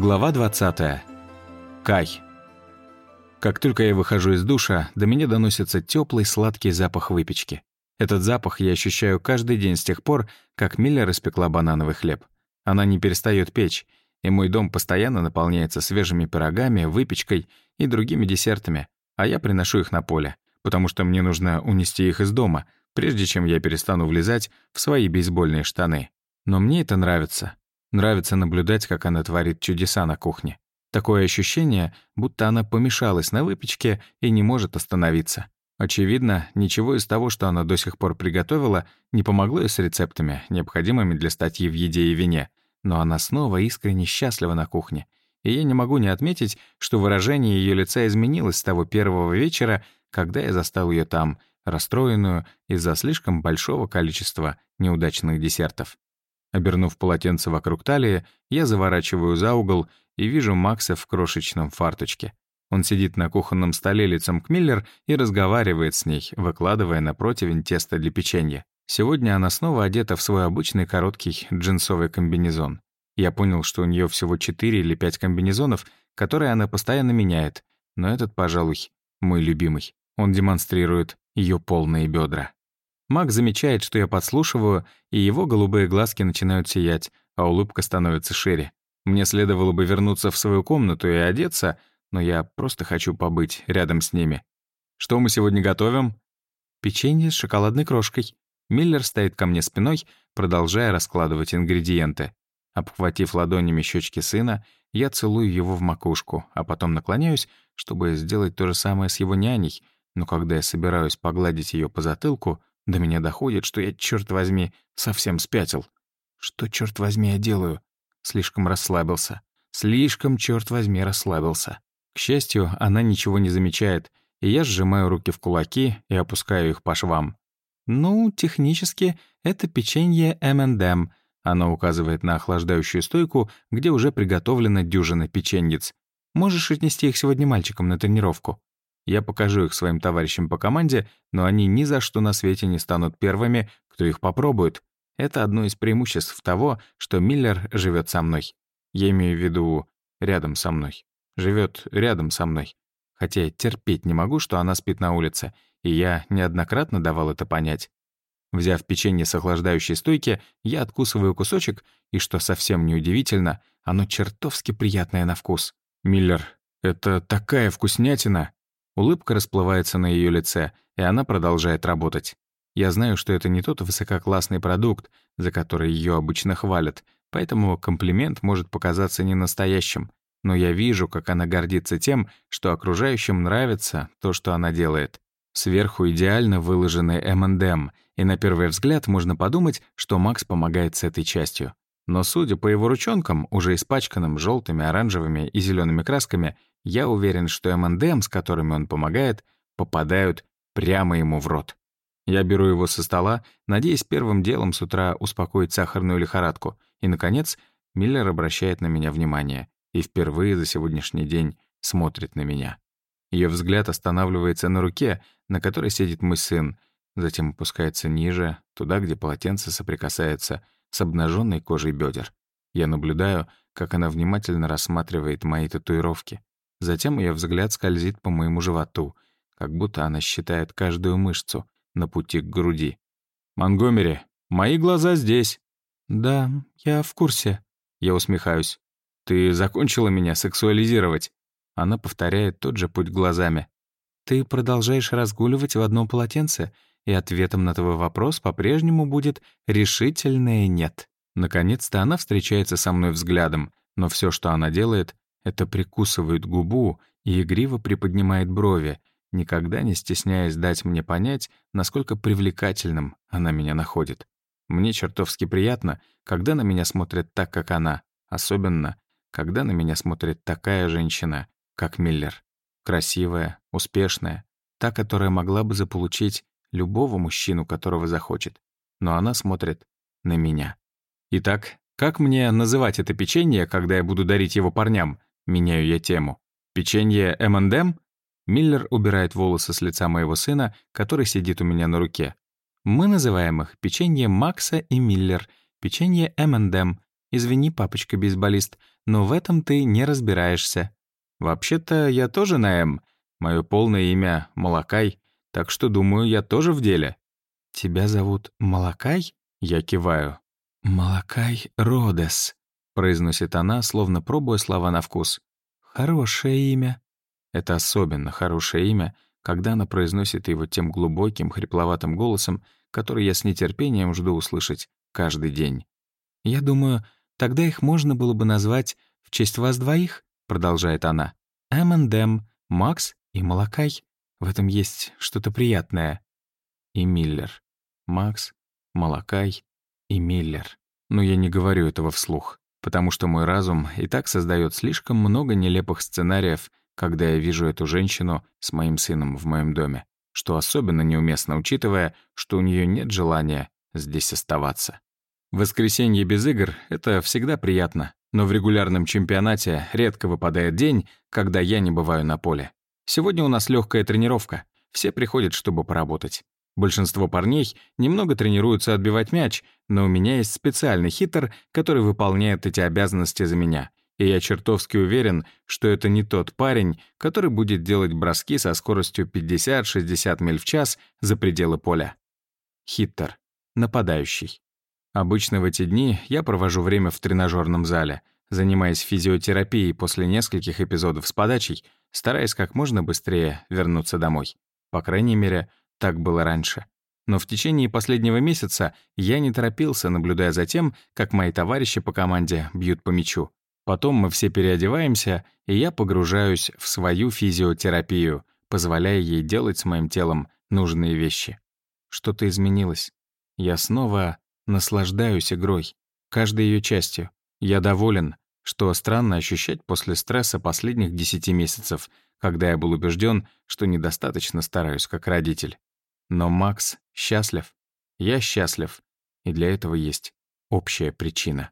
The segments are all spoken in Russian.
Глава 20. Кай. Как только я выхожу из душа, до меня доносится теплый сладкий запах выпечки. Этот запах я ощущаю каждый день с тех пор, как Миля распекла банановый хлеб. Она не перестает печь, и мой дом постоянно наполняется свежими пирогами, выпечкой и другими десертами, а я приношу их на поле, потому что мне нужно унести их из дома, прежде чем я перестану влезать в свои бейсбольные штаны. Но мне это нравится. Нравится наблюдать, как она творит чудеса на кухне. Такое ощущение, будто она помешалась на выпечке и не может остановиться. Очевидно, ничего из того, что она до сих пор приготовила, не помогло и с рецептами, необходимыми для статьи в еде и вине. Но она снова искренне счастлива на кухне. И я не могу не отметить, что выражение ее лица изменилось с того первого вечера, когда я застал ее там, расстроенную из-за слишком большого количества неудачных десертов. Обернув полотенце вокруг талии, я заворачиваю за угол и вижу Макса в крошечном фарточке. Он сидит на кухонном столе лицом к Миллер и разговаривает с ней, выкладывая на противень тесто для печенья. Сегодня она снова одета в свой обычный короткий джинсовый комбинезон. Я понял, что у нее всего 4 или 5 комбинезонов, которые она постоянно меняет, но этот, пожалуй, мой любимый. Он демонстрирует ее полные бедра. Маг замечает, что я подслушиваю, и его голубые глазки начинают сиять, а улыбка становится шире. Мне следовало бы вернуться в свою комнату и одеться, но я просто хочу побыть рядом с ними. Что мы сегодня готовим? Печенье с шоколадной крошкой. Миллер стоит ко мне спиной, продолжая раскладывать ингредиенты. Обхватив ладонями щечки сына, я целую его в макушку, а потом наклоняюсь, чтобы сделать то же самое с его няней, но когда я собираюсь погладить ее по затылку, до меня доходит, что я, черт возьми, совсем спятил. Что, черт возьми, я делаю? Слишком расслабился. Слишком, черт возьми, расслабился. К счастью, она ничего не замечает, и я сжимаю руки в кулаки и опускаю их по швам. Ну, технически, это печенье M&M. Она указывает на охлаждающую стойку, где уже приготовлена дюжина печеньец. Можешь отнести их сегодня мальчикам на тренировку. Я покажу их своим товарищам по команде, но они ни за что на свете не станут первыми, кто их попробует. Это одно из преимуществ того, что Миллер живет со мной. Я имею в виду рядом со мной. Живет рядом со мной. Хотя я терпеть не могу, что она спит на улице, и я неоднократно давал это понять. Взяв печенье с охлаждающей стойки, я откусываю кусочек, и, что совсем неудивительно, оно чертовски приятное на вкус. «Миллер, это такая вкуснятина!» Улыбка расплывается на ее лице, и она продолжает работать. Я знаю, что это не тот высококлассный продукт, за который ее обычно хвалят, поэтому комплимент может показаться ненастоящим. Но я вижу, как она гордится тем, что окружающим нравится то, что она делает. Сверху идеально выложены M&M, и на первый взгляд можно подумать, что Макс помогает с этой частью но, судя по его ручонкам, уже испачканным желтыми, оранжевыми и зелеными красками, я уверен, что МНДМ, с которыми он помогает, попадают прямо ему в рот. Я беру его со стола, надеясь первым делом с утра успокоить сахарную лихорадку. И, наконец, Миллер обращает на меня внимание и впервые за сегодняшний день смотрит на меня. Ее взгляд останавливается на руке, на которой сидит мой сын, затем опускается ниже, туда, где полотенце соприкасается — с обнаженной кожей бедер. Я наблюдаю, как она внимательно рассматривает мои татуировки. Затем ее взгляд скользит по моему животу, как будто она считает каждую мышцу на пути к груди. «Монгомери, мои глаза здесь!» «Да, я в курсе», — я усмехаюсь. «Ты закончила меня сексуализировать?» Она повторяет тот же путь глазами. «Ты продолжаешь разгуливать в одном полотенце и ответом на твой вопрос по-прежнему будет решительное «нет». Наконец-то она встречается со мной взглядом, но все, что она делает, это прикусывает губу и игриво приподнимает брови, никогда не стесняясь дать мне понять, насколько привлекательным она меня находит. Мне чертовски приятно, когда на меня смотрит так, как она, особенно, когда на меня смотрит такая женщина, как Миллер. Красивая, успешная, та, которая могла бы заполучить любого мужчину, которого захочет. Но она смотрит на меня. Итак, как мне называть это печенье, когда я буду дарить его парням? Меняю я тему. Печенье M&M? Миллер убирает волосы с лица моего сына, который сидит у меня на руке. Мы называем их печенье Макса и Миллер, печенье M&M. Извини, папочка-бейсболист, но в этом ты не разбираешься. Вообще-то я тоже на М. Мое полное имя — Молокай так что, думаю, я тоже в деле. «Тебя зовут Малакай?» — я киваю. «Малакай Родес», — произносит она, словно пробуя слова на вкус. «Хорошее имя». Это особенно хорошее имя, когда она произносит его тем глубоким, хрипловатым голосом, который я с нетерпением жду услышать каждый день. «Я думаю, тогда их можно было бы назвать в честь вас двоих», — продолжает она. «Эммендем, Макс и Малакай». В этом есть что-то приятное. И Миллер. Макс, Малакай и Миллер. Но я не говорю этого вслух, потому что мой разум и так создает слишком много нелепых сценариев, когда я вижу эту женщину с моим сыном в моем доме, что особенно неуместно, учитывая, что у нее нет желания здесь оставаться. Воскресенье без игр — это всегда приятно, но в регулярном чемпионате редко выпадает день, когда я не бываю на поле. Сегодня у нас легкая тренировка. Все приходят, чтобы поработать. Большинство парней немного тренируются отбивать мяч, но у меня есть специальный хитер, который выполняет эти обязанности за меня. И я чертовски уверен, что это не тот парень, который будет делать броски со скоростью 50-60 миль в час за пределы поля. Хиттер. Нападающий. Обычно в эти дни я провожу время в тренажерном зале — занимаясь физиотерапией после нескольких эпизодов с подачей, стараясь как можно быстрее вернуться домой. По крайней мере, так было раньше. Но в течение последнего месяца я не торопился, наблюдая за тем, как мои товарищи по команде бьют по мячу. Потом мы все переодеваемся, и я погружаюсь в свою физиотерапию, позволяя ей делать с моим телом нужные вещи. Что-то изменилось. Я снова наслаждаюсь игрой, каждой ее частью. Я доволен, что странно ощущать после стресса последних 10 месяцев, когда я был убежден, что недостаточно стараюсь как родитель. Но Макс счастлив. Я счастлив. И для этого есть общая причина.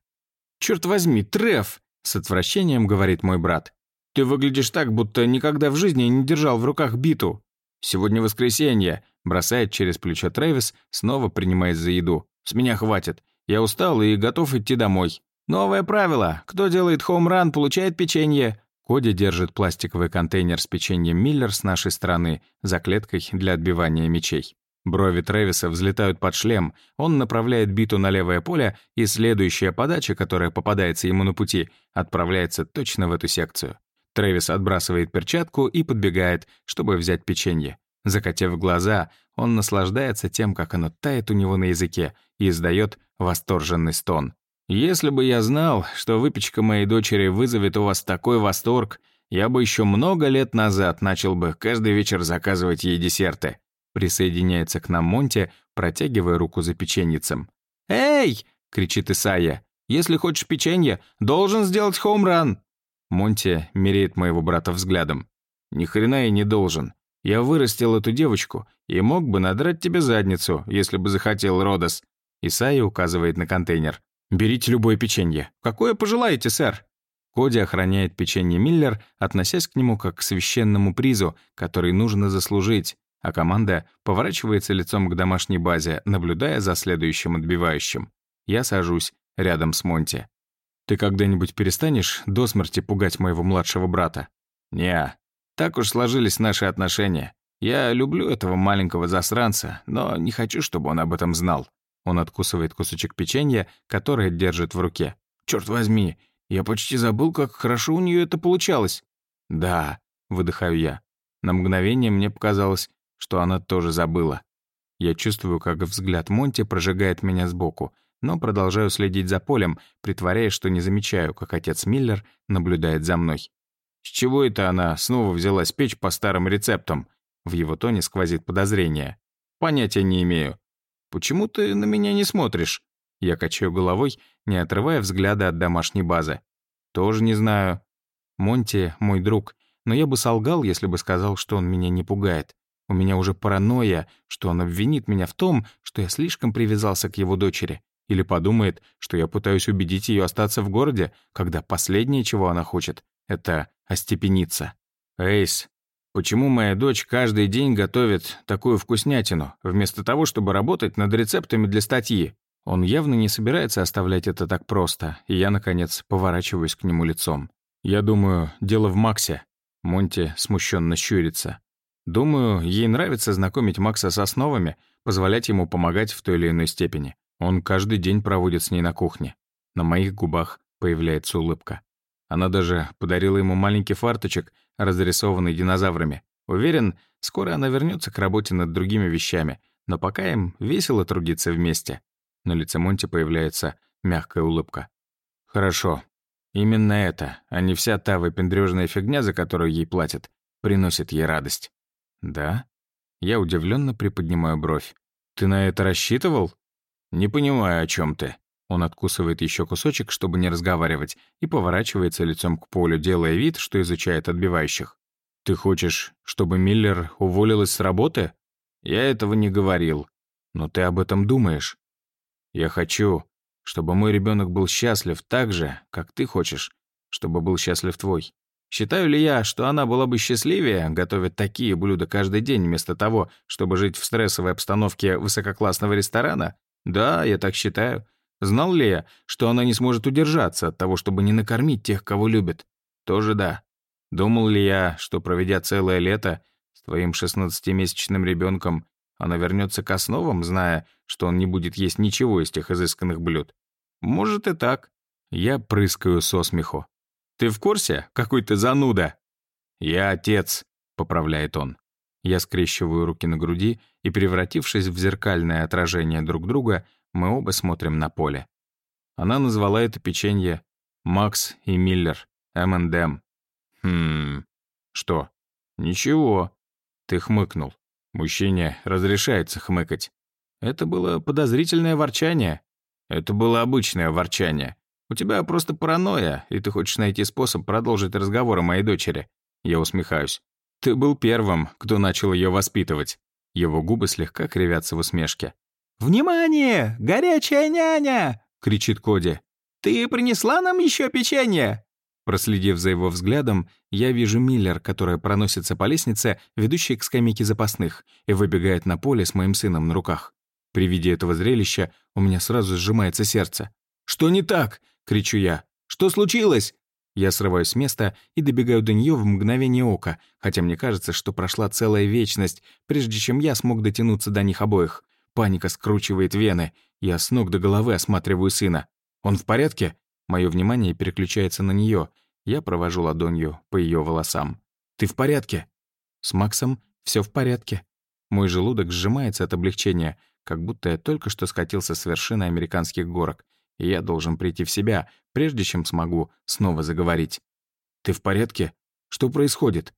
«Черт возьми, Треф!» — с отвращением говорит мой брат. «Ты выглядишь так, будто никогда в жизни не держал в руках биту. Сегодня воскресенье!» — бросает через плечо Трэвис, снова принимает за еду. «С меня хватит. Я устал и готов идти домой». Новое правило. Кто делает хоум-ран, получает печенье. Коди держит пластиковый контейнер с печеньем Миллер с нашей стороны за клеткой для отбивания мячей. Брови Трэвиса взлетают под шлем, он направляет биту на левое поле, и следующая подача, которая попадается ему на пути, отправляется точно в эту секцию. Трэвис отбрасывает перчатку и подбегает, чтобы взять печенье. Закатив глаза, он наслаждается тем, как оно тает у него на языке, и издает восторженный стон. Если бы я знал, что выпечка моей дочери вызовет у вас такой восторг, я бы еще много лет назад начал бы каждый вечер заказывать ей десерты. Присоединяется к нам Монти, протягивая руку за печеньицем. «Эй!» — кричит Исайя. «Если хочешь печенье, должен сделать хоумран!» Монти меряет моего брата взглядом. «Ни хрена я не должен. Я вырастил эту девочку и мог бы надрать тебе задницу, если бы захотел Родос». Исайя указывает на контейнер. Берите любое печенье. Какое пожелаете, сэр?» Коди охраняет печенье Миллер, относясь к нему как к священному призу, который нужно заслужить, а команда поворачивается лицом к домашней базе, наблюдая за следующим отбивающим. Я сажусь рядом с Монти. «Ты когда-нибудь перестанешь до смерти пугать моего младшего брата?» «Не, так уж сложились наши отношения. Я люблю этого маленького засранца, но не хочу, чтобы он об этом знал. Он откусывает кусочек печенья, которое держит в руке. «Черт возьми, я почти забыл, как хорошо у нее это получалось». «Да», — выдыхаю я. На мгновение мне показалось, что она тоже забыла. Я чувствую, как взгляд Монти прожигает меня сбоку, но продолжаю следить за полем, притворяясь, что не замечаю, как отец Миллер наблюдает за мной. «С чего это она снова взялась печь по старым рецептам?» В его тоне сквозит подозрение. «Понятия не имею. «Почему ты на меня не смотришь?» Я качаю головой, не отрывая взгляда от домашней базы. «Тоже не знаю». Монти — мой друг, но я бы солгал, если бы сказал, что он меня не пугает. У меня уже паранойя, что он обвинит меня в том, что я слишком привязался к его дочери. Или подумает, что я пытаюсь убедить ее остаться в городе, когда последнее, чего она хочет, — это остепениться. «Эйс, Почему моя дочь каждый день готовит такую вкуснятину, вместо того, чтобы работать над рецептами для статьи? Он явно не собирается оставлять это так просто, и я, наконец, поворачиваюсь к нему лицом. Я думаю, дело в Максе. Монти смущенно щурится. Думаю, ей нравится знакомить Макса с основами, позволять ему помогать в той или иной степени. Он каждый день проводит с ней на кухне. На моих губах появляется улыбка. Она даже подарила ему маленький фарточек — разрисованный динозаврами. Уверен, скоро она вернется к работе над другими вещами, но пока им весело трудиться вместе. На лице Монти появляется мягкая улыбка. «Хорошо. Именно это, а не вся та выпендрёжная фигня, за которую ей платят, приносит ей радость». «Да?» Я удивленно приподнимаю бровь. «Ты на это рассчитывал?» «Не понимаю, о чем ты». Он откусывает еще кусочек, чтобы не разговаривать, и поворачивается лицом к полю, делая вид, что изучает отбивающих. «Ты хочешь, чтобы Миллер уволилась с работы?» «Я этого не говорил. Но ты об этом думаешь. Я хочу, чтобы мой ребенок был счастлив так же, как ты хочешь, чтобы был счастлив твой. Считаю ли я, что она была бы счастливее, готовя такие блюда каждый день, вместо того, чтобы жить в стрессовой обстановке высококлассного ресторана? Да, я так считаю. Знал ли я, что она не сможет удержаться от того, чтобы не накормить тех, кого любит? Тоже да. Думал ли я, что, проведя целое лето с твоим шестнадцатимесячным ребенком, она вернется к основам, зная, что он не будет есть ничего из тех изысканных блюд? Может и так. Я прыскаю со смеху. «Ты в курсе? Какой ты зануда!» «Я отец», — поправляет он. Я скрещиваю руки на груди и, превратившись в зеркальное отражение друг друга, мы оба смотрим на поле. Она назвала это печенье «Макс и Миллер, М&М». Хм... Что? Ничего. Ты хмыкнул. Мужчине разрешается хмыкать. Это было подозрительное ворчание. Это было обычное ворчание. У тебя просто паранойя, и ты хочешь найти способ продолжить разговор о моей дочери. Я усмехаюсь. Ты был первым, кто начал ее воспитывать. Его губы слегка кривятся в усмешке. «Внимание! Горячая няня!» — кричит Коди. «Ты принесла нам еще печенье?» Проследив за его взглядом, я вижу Миллер, которая проносится по лестнице, ведущей к скамейке запасных, и выбегает на поле с моим сыном на руках. При виде этого зрелища у меня сразу сжимается сердце. «Что не так?» — кричу я. «Что случилось?» Я срываюсь с места и добегаю до нее в мгновение ока, хотя мне кажется, что прошла целая вечность, прежде чем я смог дотянуться до них обоих. Паника скручивает вены. Я с ног до головы осматриваю сына. «Он в порядке?» Мое внимание переключается на нее. Я провожу ладонью по ее волосам. «Ты в порядке?» «С Максом все в порядке». Мой желудок сжимается от облегчения, как будто я только что скатился с вершины американских горок. И я должен прийти в себя, прежде чем смогу снова заговорить. «Ты в порядке? Что происходит?»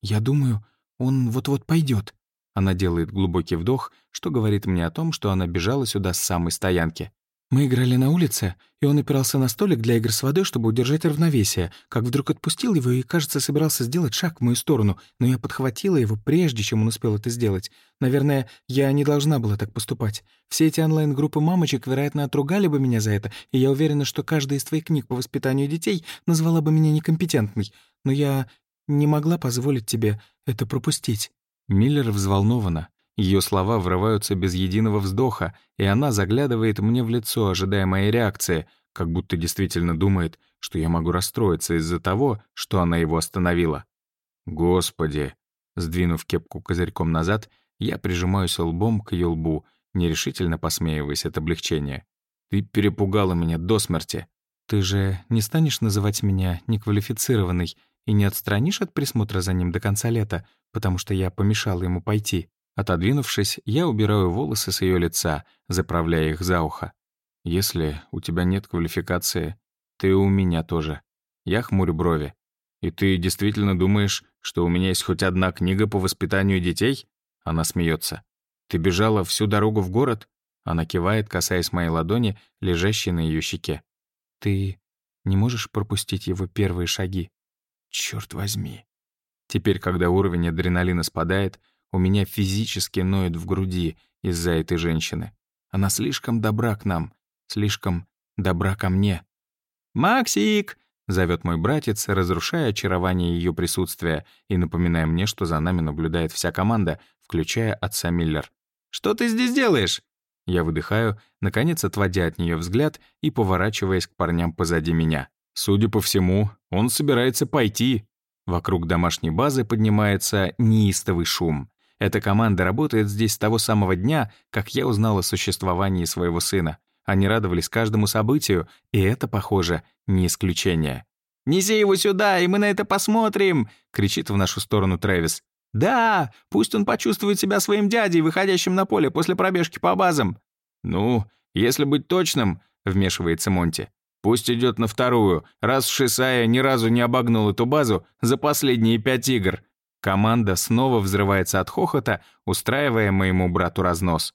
«Я думаю, он вот-вот пойдет. Она делает глубокий вдох, что говорит мне о том, что она бежала сюда с самой стоянки. Мы играли на улице, и он опирался на столик для игр с водой, чтобы удержать равновесие, как вдруг отпустил его и, кажется, собирался сделать шаг в мою сторону, но я подхватила его, прежде чем он успел это сделать. Наверное, я не должна была так поступать. Все эти онлайн-группы мамочек, вероятно, отругали бы меня за это, и я уверена, что каждая из твоих книг по воспитанию детей назвала бы меня некомпетентной. Но я не могла позволить тебе это пропустить. Миллер взволнована. Ее слова врываются без единого вздоха, и она заглядывает мне в лицо, ожидая моей реакции, как будто действительно думает, что я могу расстроиться из-за того, что она его остановила. «Господи!» Сдвинув кепку козырьком назад, я прижимаюсь лбом к ее лбу, нерешительно посмеиваясь от облегчения. «Ты перепугала меня до смерти!» «Ты же не станешь называть меня неквалифицированной и не отстранишь от присмотра за ним до конца лета, потому что я помешал ему пойти. Отодвинувшись, я убираю волосы с ее лица, заправляя их за ухо. Если у тебя нет квалификации, ты у меня тоже. Я хмурю брови. И ты действительно думаешь, что у меня есть хоть одна книга по воспитанию детей? Она смеется. Ты бежала всю дорогу в город? Она кивает, касаясь моей ладони, лежащей на ее щеке. Ты не можешь пропустить его первые шаги. Черт возьми. Теперь, когда уровень адреналина спадает, у меня физически ноет в груди из-за этой женщины. Она слишком добра к нам, слишком добра ко мне. «Максик!» — зовет мой братец, разрушая очарование ее присутствия и напоминая мне, что за нами наблюдает вся команда, включая отца Миллер. «Что ты здесь делаешь?» Я выдыхаю, наконец отводя от нее взгляд и поворачиваясь к парням позади меня. Судя по всему, он собирается пойти. Вокруг домашней базы поднимается неистовый шум. Эта команда работает здесь с того самого дня, как я узнал о существовании своего сына. Они радовались каждому событию, и это, похоже, не исключение. «Неси его сюда, и мы на это посмотрим!» — кричит в нашу сторону Трэвис. «Да, пусть он почувствует себя своим дядей, выходящим на поле после пробежки по базам». «Ну, если быть точным», — вмешивается Монти, Пусть идет на вторую, раз Шисая ни разу не обогнул эту базу за последние пять игр. Команда снова взрывается от хохота, устраивая моему брату разнос.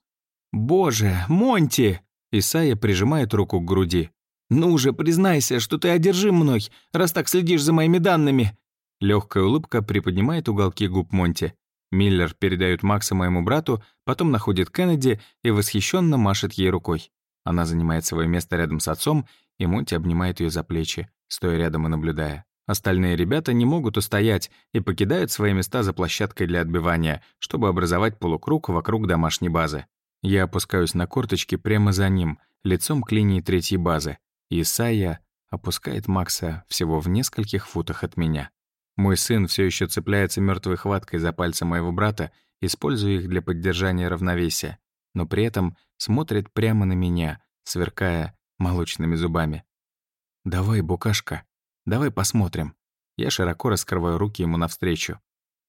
«Боже, Монти!» Исайя прижимает руку к груди. «Ну же, признайся, что ты одержим мной, раз так следишь за моими данными!» Легкая улыбка приподнимает уголки губ Монти. Миллер передает Макса моему брату, потом находит Кеннеди и восхищенно машет ей рукой. Она занимает свое место рядом с отцом и Монти обнимает ее за плечи, стоя рядом и наблюдая. Остальные ребята не могут устоять и покидают свои места за площадкой для отбивания, чтобы образовать полукруг вокруг домашней базы. Я опускаюсь на корточки прямо за ним, лицом к линии третьей базы. И Исайя опускает Макса всего в нескольких футах от меня. Мой сын все еще цепляется мертвой хваткой за пальцы моего брата, используя их для поддержания равновесия, но при этом смотрит прямо на меня, сверкая молочными зубами. «Давай, букашка, давай посмотрим». Я широко раскрываю руки ему навстречу.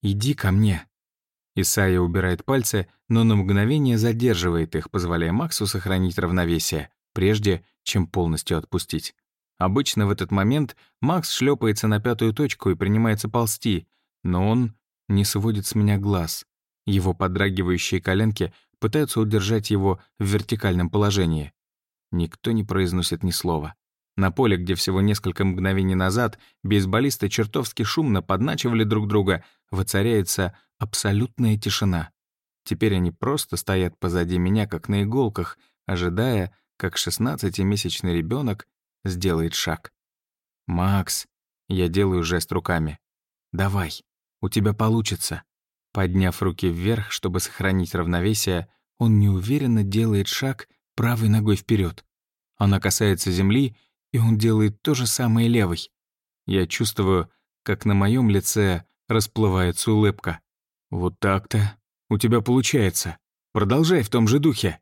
«Иди ко мне». Исайя убирает пальцы, но на мгновение задерживает их, позволяя Максу сохранить равновесие, прежде чем полностью отпустить. Обычно в этот момент Макс шлепается на пятую точку и принимается ползти, но он не сводит с меня глаз. Его подрагивающие коленки пытаются удержать его в вертикальном положении. Никто не произносит ни слова. На поле, где всего несколько мгновений назад бейсболисты чертовски шумно подначивали друг друга, воцаряется абсолютная тишина. Теперь они просто стоят позади меня, как на иголках, ожидая, как 16-месячный ребенок сделает шаг. «Макс!» — я делаю жест руками. «Давай, у тебя получится!» Подняв руки вверх, чтобы сохранить равновесие, он неуверенно делает шаг, правой ногой вперед. Она касается земли, и он делает то же самое левой. Я чувствую, как на моем лице расплывается улыбка. «Вот так-то. У тебя получается. Продолжай в том же духе».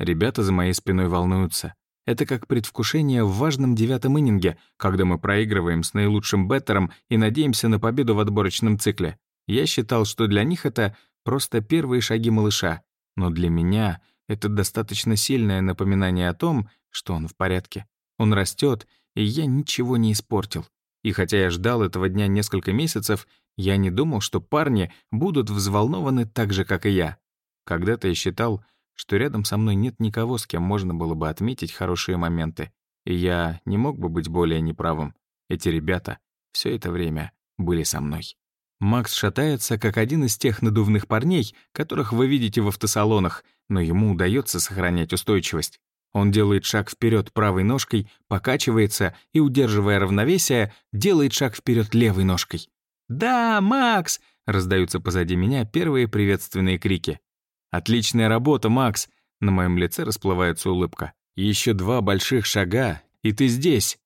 Ребята за моей спиной волнуются. Это как предвкушение в важном девятом иннинге, когда мы проигрываем с наилучшим беттером и надеемся на победу в отборочном цикле. Я считал, что для них это просто первые шаги малыша, но для меня это достаточно сильное напоминание о том, что он в порядке. Он растет, и я ничего не испортил. И хотя я ждал этого дня несколько месяцев, я не думал, что парни будут взволнованы так же, как и я. Когда-то я считал, что рядом со мной нет никого, с кем можно было бы отметить хорошие моменты. И я не мог бы быть более неправым. Эти ребята все это время были со мной. Макс шатается, как один из тех надувных парней, которых вы видите в автосалонах, но ему удается сохранять устойчивость. Он делает шаг вперед правой ножкой, покачивается и, удерживая равновесие, делает шаг вперед левой ножкой. «Да, Макс!» — раздаются позади меня первые приветственные крики. «Отличная работа, Макс!» — на моем лице расплывается улыбка. «Еще два больших шага, и ты здесь!»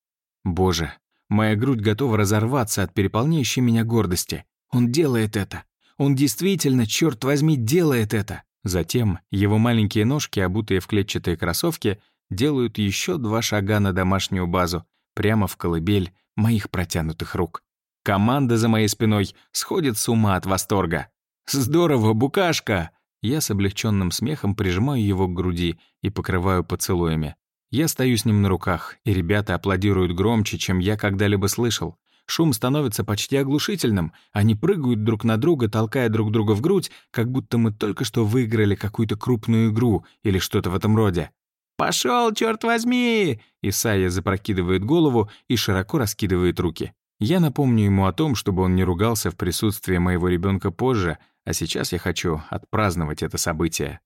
«Боже, моя грудь готова разорваться от переполняющей меня гордости. Он делает это. Он действительно, черт возьми, делает это. Затем его маленькие ножки, обутые в клетчатые кроссовки, делают еще два шага на домашнюю базу, прямо в колыбель моих протянутых рук. Команда за моей спиной сходит с ума от восторга. «Здорово, букашка!» Я с облегченным смехом прижимаю его к груди и покрываю поцелуями. Я стою с ним на руках, и ребята аплодируют громче, чем я когда-либо слышал. Шум становится почти оглушительным. Они прыгают друг на друга, толкая друг друга в грудь, как будто мы только что выиграли какую-то крупную игру или что-то в этом роде. «Пошел, черт возьми!» Исайя запрокидывает голову и широко раскидывает руки. Я напомню ему о том, чтобы он не ругался в присутствии моего ребенка позже, а сейчас я хочу отпраздновать это событие.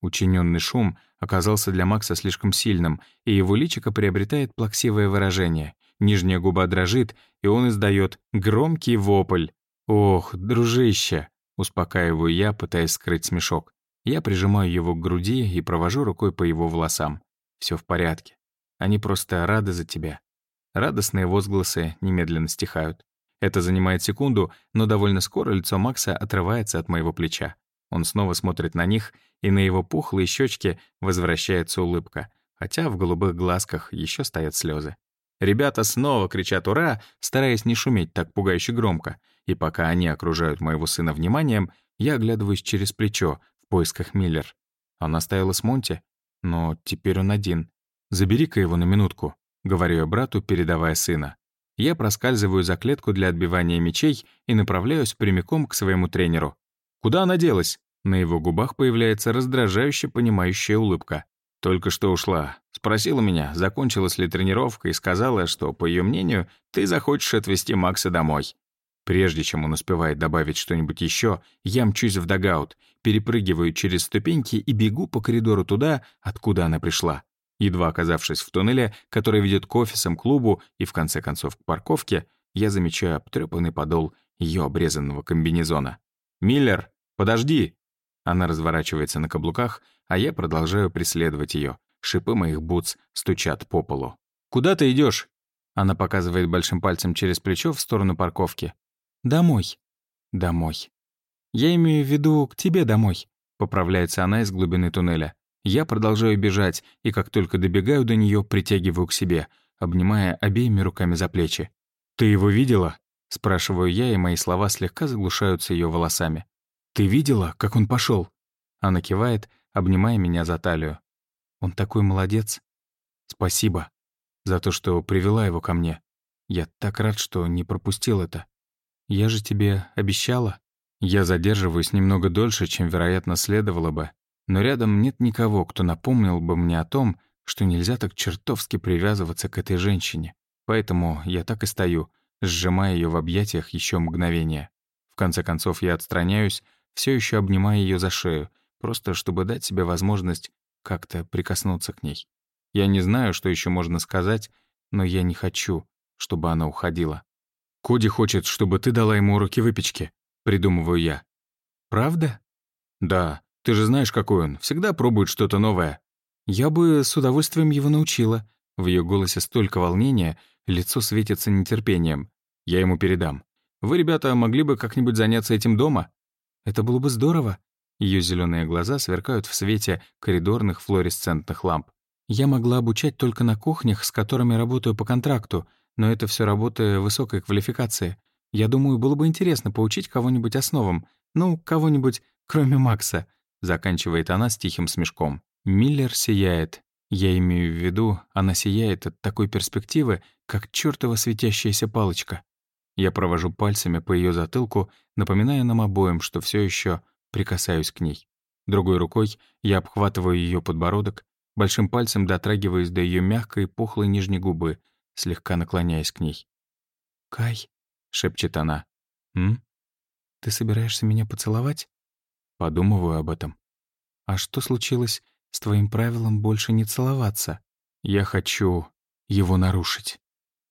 Учиненный шум оказался для Макса слишком сильным, и его личико приобретает плаксивое выражение. Нижняя губа дрожит, и он издает громкий вопль. «Ох, дружище!» — успокаиваю я, пытаясь скрыть смешок. Я прижимаю его к груди и провожу рукой по его волосам. Все в порядке. Они просто рады за тебя. Радостные возгласы немедленно стихают. Это занимает секунду, но довольно скоро лицо Макса отрывается от моего плеча. Он снова смотрит на них, и на его пухлые щечки возвращается улыбка, хотя в голубых глазках еще стоят слезы. Ребята снова кричат «Ура!», стараясь не шуметь так пугающе громко. И пока они окружают моего сына вниманием, я оглядываюсь через плечо в поисках Миллер. Она стояла с Монти, но теперь он один. «Забери-ка его на минутку», — говорю я брату, передавая сына. Я проскальзываю за клетку для отбивания мечей и направляюсь прямиком к своему тренеру. «Куда она делась?» На его губах появляется раздражающе понимающая улыбка. Только что ушла. Спросила меня, закончилась ли тренировка, и сказала, что, по ее мнению, ты захочешь отвезти Макса домой. Прежде чем он успевает добавить что-нибудь еще, я мчусь в дагаут, перепрыгиваю через ступеньки и бегу по коридору туда, откуда она пришла. Едва оказавшись в туннеле, который ведет к офисам, клубу и, в конце концов, к парковке, я замечаю обтрепанный подол ее обрезанного комбинезона. «Миллер, подожди!» Она разворачивается на каблуках, а я продолжаю преследовать ее. Шипы моих бутс стучат по полу. «Куда ты идешь? Она показывает большим пальцем через плечо в сторону парковки. «Домой». «Домой». «Я имею в виду к тебе домой», — поправляется она из глубины туннеля. Я продолжаю бежать, и как только добегаю до нее, притягиваю к себе, обнимая обеими руками за плечи. «Ты его видела?» — спрашиваю я, и мои слова слегка заглушаются ее волосами. «Ты видела, как он пошел? Она кивает, обнимая меня за талию. «Он такой молодец!» «Спасибо за то, что привела его ко мне. Я так рад, что не пропустил это. Я же тебе обещала?» Я задерживаюсь немного дольше, чем, вероятно, следовало бы, но рядом нет никого, кто напомнил бы мне о том, что нельзя так чертовски привязываться к этой женщине. Поэтому я так и стою, сжимая ее в объятиях еще мгновение. В конце концов, я отстраняюсь, все еще обнимая ее за шею, просто чтобы дать себе возможность как-то прикоснуться к ней. Я не знаю, что еще можно сказать, но я не хочу, чтобы она уходила. «Коди хочет, чтобы ты дала ему уроки выпечки», — придумываю я. «Правда?» «Да. Ты же знаешь, какой он. Всегда пробует что-то новое». «Я бы с удовольствием его научила». В ее голосе столько волнения, лицо светится нетерпением. «Я ему передам. Вы, ребята, могли бы как-нибудь заняться этим дома?» Это было бы здорово. Ее зеленые глаза сверкают в свете коридорных флуоресцентных ламп. Я могла обучать только на кухнях, с которыми работаю по контракту, но это все работа высокой квалификации. Я думаю, было бы интересно поучить кого-нибудь основам. Ну, кого-нибудь, кроме Макса. Заканчивает она с тихим смешком. Миллер сияет. Я имею в виду, она сияет от такой перспективы, как чертова светящаяся палочка. Я провожу пальцами по ее затылку, напоминая нам обоим, что все еще прикасаюсь к ней. Другой рукой я обхватываю ее подбородок, большим пальцем дотрагиваясь до ее мягкой, пухлой нижней губы, слегка наклоняясь к ней. «Кай», — шепчет она, — «м? Ты собираешься меня поцеловать?» Подумываю об этом. «А что случилось с твоим правилом больше не целоваться?» «Я хочу его нарушить».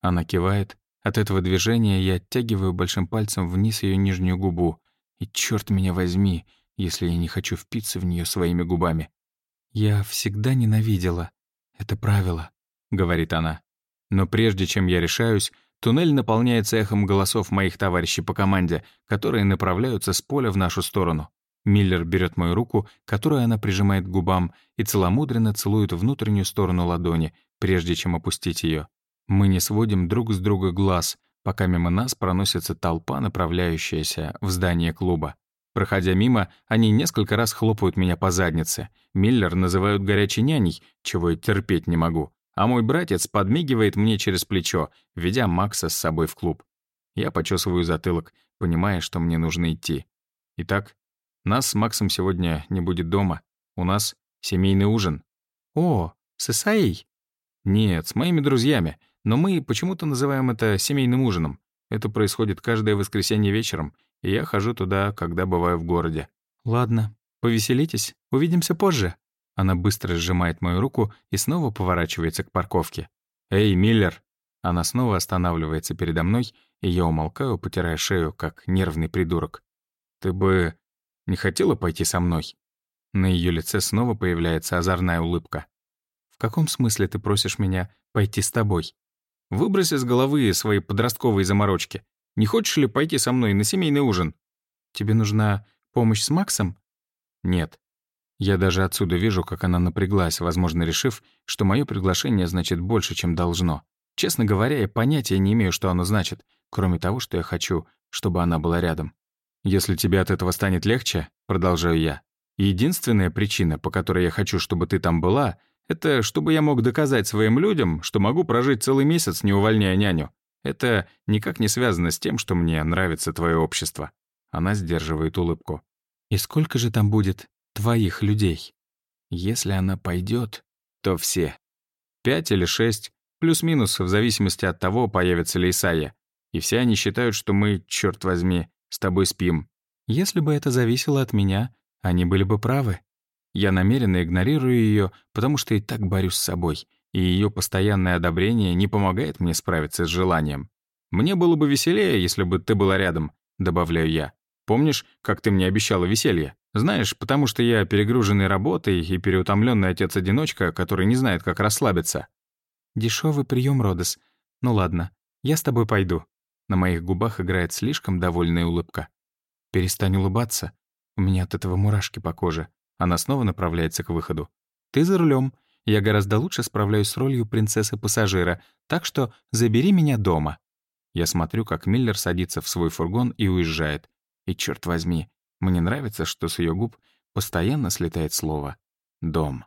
Она кивает, от этого движения я оттягиваю большим пальцем вниз ее нижнюю губу. И черт меня возьми, если я не хочу впиться в нее своими губами. «Я всегда ненавидела. Это правило», — говорит она. Но прежде чем я решаюсь, туннель наполняется эхом голосов моих товарищей по команде, которые направляются с поля в нашу сторону. Миллер берет мою руку, которую она прижимает к губам, и целомудренно целует внутреннюю сторону ладони, прежде чем опустить ее. Мы не сводим друг с друга глаз, пока мимо нас проносится толпа, направляющаяся в здание клуба. Проходя мимо, они несколько раз хлопают меня по заднице. Миллер называют горячей няней, чего я терпеть не могу. А мой братец подмигивает мне через плечо, ведя Макса с собой в клуб. Я почесываю затылок, понимая, что мне нужно идти. Итак, нас с Максом сегодня не будет дома. У нас семейный ужин. О, с Исаей? Нет, с моими друзьями. Но мы почему-то называем это семейным ужином. Это происходит каждое воскресенье вечером, и я хожу туда, когда бываю в городе. Ладно, повеселитесь, увидимся позже. Она быстро сжимает мою руку и снова поворачивается к парковке. «Эй, Миллер!» Она снова останавливается передо мной, и я умолкаю, потирая шею, как нервный придурок. «Ты бы не хотела пойти со мной?» На ее лице снова появляется озорная улыбка. «В каком смысле ты просишь меня пойти с тобой?» Выбрось из головы свои подростковые заморочки. Не хочешь ли пойти со мной на семейный ужин? Тебе нужна помощь с Максом? Нет. Я даже отсюда вижу, как она напряглась, возможно, решив, что мое приглашение значит больше, чем должно. Честно говоря, я понятия не имею, что оно значит, кроме того, что я хочу, чтобы она была рядом. «Если тебе от этого станет легче», — продолжаю я, «единственная причина, по которой я хочу, чтобы ты там была, — это чтобы я мог доказать своим людям, что могу прожить целый месяц, не увольняя няню. Это никак не связано с тем, что мне нравится твое общество». Она сдерживает улыбку. «И сколько же там будет твоих людей?» «Если она пойдет, то все. Пять или шесть, плюс-минус, в зависимости от того, появится ли Исайя. И все они считают, что мы, черт возьми, с тобой спим. Если бы это зависело от меня, они были бы правы. Я намеренно игнорирую ее, потому что и так борюсь с собой, и ее постоянное одобрение не помогает мне справиться с желанием. «Мне было бы веселее, если бы ты была рядом», — добавляю я. «Помнишь, как ты мне обещала веселье? Знаешь, потому что я перегруженный работой и переутомленный отец-одиночка, который не знает, как расслабиться». Дешевый прием, Родос. Ну ладно, я с тобой пойду». На моих губах играет слишком довольная улыбка. «Перестань улыбаться. У меня от этого мурашки по коже. Она снова направляется к выходу. «Ты за рулем. Я гораздо лучше справляюсь с ролью принцессы-пассажира, так что забери меня дома». Я смотрю, как Миллер садится в свой фургон и уезжает. И черт возьми, мне нравится, что с ее губ постоянно слетает слово «дом».